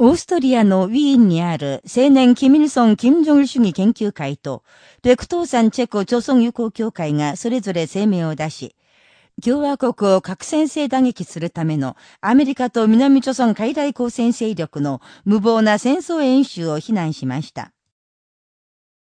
オーストリアのウィーンにある青年キミルソン・キム・ジョンル主義研究会と、ペクトーサンチェコ朝鮮友好協会がそれぞれ声明を出し、共和国を核戦制打撃するためのアメリカと南朝鮮海外交戦勢力の無謀な戦争演習を非難しました。